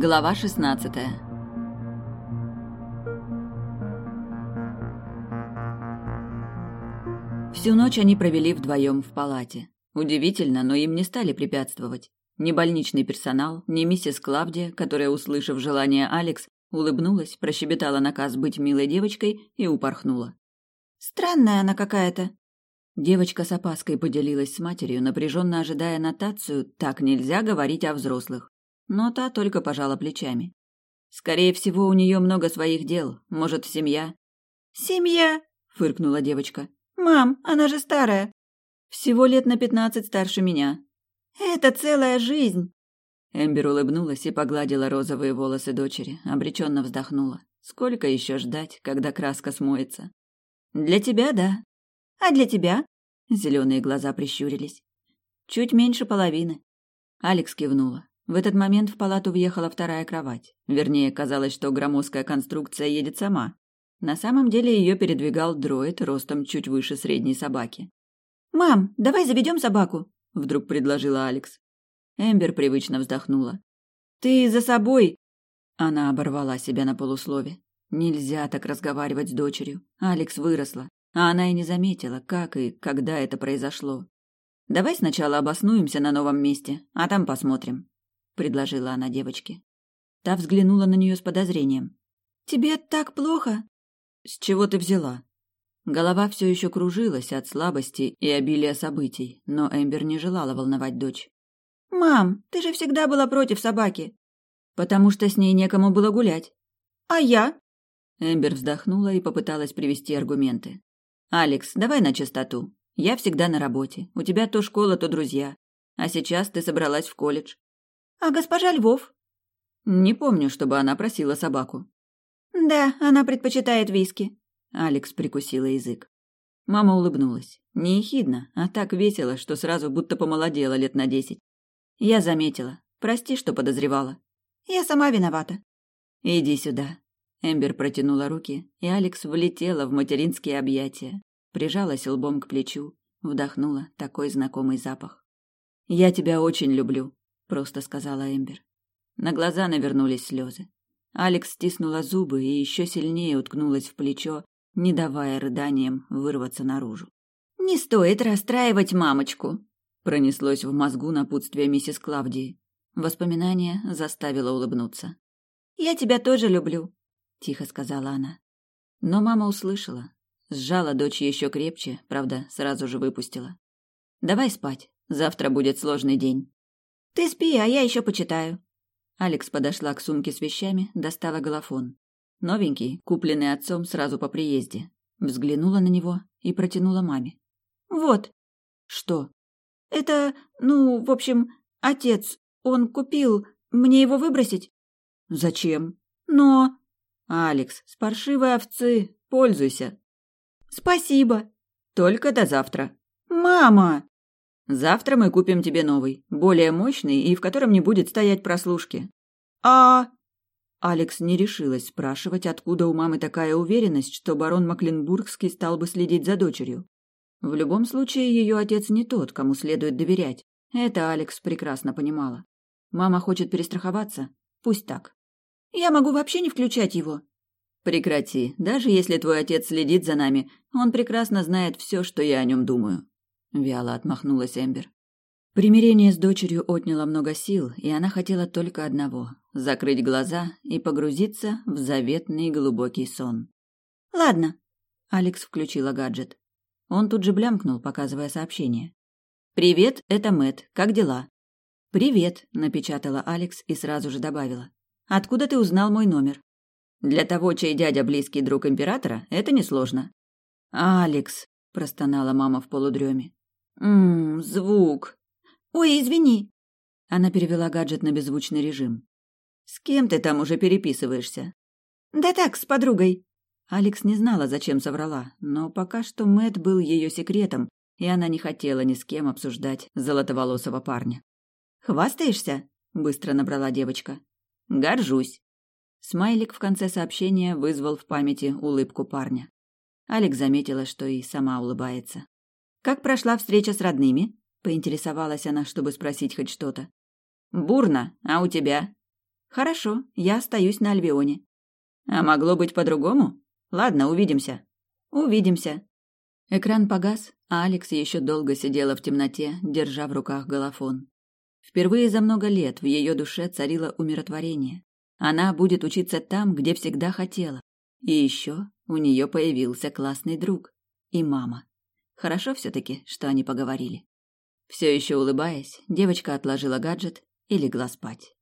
Глава 16 Всю ночь они провели вдвоем в палате. Удивительно, но им не стали препятствовать. Ни больничный персонал, ни миссис Клавдия, которая, услышав желание Алекс, улыбнулась, прощебетала наказ быть милой девочкой и упорхнула. «Странная она какая-то». Девочка с опаской поделилась с матерью, напряженно ожидая нотацию «так нельзя говорить о взрослых». Но та только пожала плечами. Скорее всего, у нее много своих дел, может, семья. «Семья!» — фыркнула девочка. «Мам, она же старая!» «Всего лет на пятнадцать старше меня». «Это целая жизнь!» Эмбер улыбнулась и погладила розовые волосы дочери, обреченно вздохнула. Сколько еще ждать, когда краска смоется? Для тебя, да. А для тебя? Зеленые глаза прищурились. Чуть меньше половины. Алекс кивнула. В этот момент в палату въехала вторая кровать. Вернее, казалось, что громоздкая конструкция едет сама. На самом деле ее передвигал дроид ростом чуть выше средней собаки. «Мам, давай заведем собаку», — вдруг предложила Алекс. Эмбер привычно вздохнула. «Ты за собой!» Она оборвала себя на полуслове. Нельзя так разговаривать с дочерью. Алекс выросла, а она и не заметила, как и когда это произошло. «Давай сначала обоснуемся на новом месте, а там посмотрим», — предложила она девочке. Та взглянула на нее с подозрением. «Тебе так плохо?» «С чего ты взяла?» Голова все еще кружилась от слабости и обилия событий, но Эмбер не желала волновать дочь. «Мам, ты же всегда была против собаки». «Потому что с ней некому было гулять». «А я?» Эмбер вздохнула и попыталась привести аргументы. «Алекс, давай на чистоту. Я всегда на работе. У тебя то школа, то друзья. А сейчас ты собралась в колледж». «А госпожа Львов?» «Не помню, чтобы она просила собаку». «Да, она предпочитает виски». Алекс прикусила язык. Мама улыбнулась. Не ехидно, а так весело, что сразу будто помолодела лет на десять. Я заметила. Прости, что подозревала. Я сама виновата. Иди сюда. Эмбер протянула руки, и Алекс влетела в материнские объятия, прижалась лбом к плечу, вдохнула такой знакомый запах. «Я тебя очень люблю», — просто сказала Эмбер. На глаза навернулись слезы. Алекс стиснула зубы и еще сильнее уткнулась в плечо, не давая рыданиям вырваться наружу. «Не стоит расстраивать мамочку», — пронеслось в мозгу напутствие миссис Клавдии. Воспоминание заставило улыбнуться. «Я тебя тоже люблю», — тихо сказала она. Но мама услышала. Сжала дочь еще крепче, правда, сразу же выпустила. «Давай спать. Завтра будет сложный день». «Ты спи, а я еще почитаю». Алекс подошла к сумке с вещами, достала голофон. Новенький, купленный отцом сразу по приезде. Взглянула на него и протянула маме. «Вот». «Что?» «Это, ну, в общем, отец. Он купил. Мне его выбросить?» «Зачем?» «Но...» «Алекс, с паршивой овцы. Пользуйся». «Спасибо». «Только до завтра». «Мама!» «Завтра мы купим тебе новый, более мощный и в котором не будет стоять прослушки». «А...» Алекс не решилась спрашивать, откуда у мамы такая уверенность, что барон Макленбургский стал бы следить за дочерью. В любом случае, ее отец не тот, кому следует доверять. Это Алекс прекрасно понимала. Мама хочет перестраховаться? Пусть так. Я могу вообще не включать его. Прекрати. Даже если твой отец следит за нами, он прекрасно знает все, что я о нем думаю. Вяло отмахнулась Эмбер. Примирение с дочерью отняло много сил, и она хотела только одного — закрыть глаза и погрузиться в заветный глубокий сон. «Ладно», — Алекс включила гаджет. Он тут же блямкнул, показывая сообщение. «Привет, это Мэт. Как дела?» «Привет», — напечатала Алекс и сразу же добавила. Откуда ты узнал мой номер? Для того, чей дядя близкий друг императора, это несложно. Алекс, простонала мама в полудреме. Мм, звук. Ой, извини. Она перевела гаджет на беззвучный режим. С кем ты там уже переписываешься? Да так, с подругой. Алекс не знала, зачем соврала, но пока что Мэт был ее секретом, и она не хотела ни с кем обсуждать золотоволосого парня. Хвастаешься? быстро набрала девочка. Горжусь. Смайлик в конце сообщения вызвал в памяти улыбку парня. Алекс заметила, что и сама улыбается. Как прошла встреча с родными? поинтересовалась она, чтобы спросить хоть что-то. Бурно, а у тебя? Хорошо, я остаюсь на Альбионе. А могло быть по-другому? Ладно, увидимся. Увидимся. Экран погас, а Алекс еще долго сидела в темноте, держа в руках голофон. Впервые за много лет в ее душе царило умиротворение. Она будет учиться там, где всегда хотела. И еще у нее появился классный друг. И мама. Хорошо все-таки, что они поговорили. Все еще улыбаясь, девочка отложила гаджет и легла спать.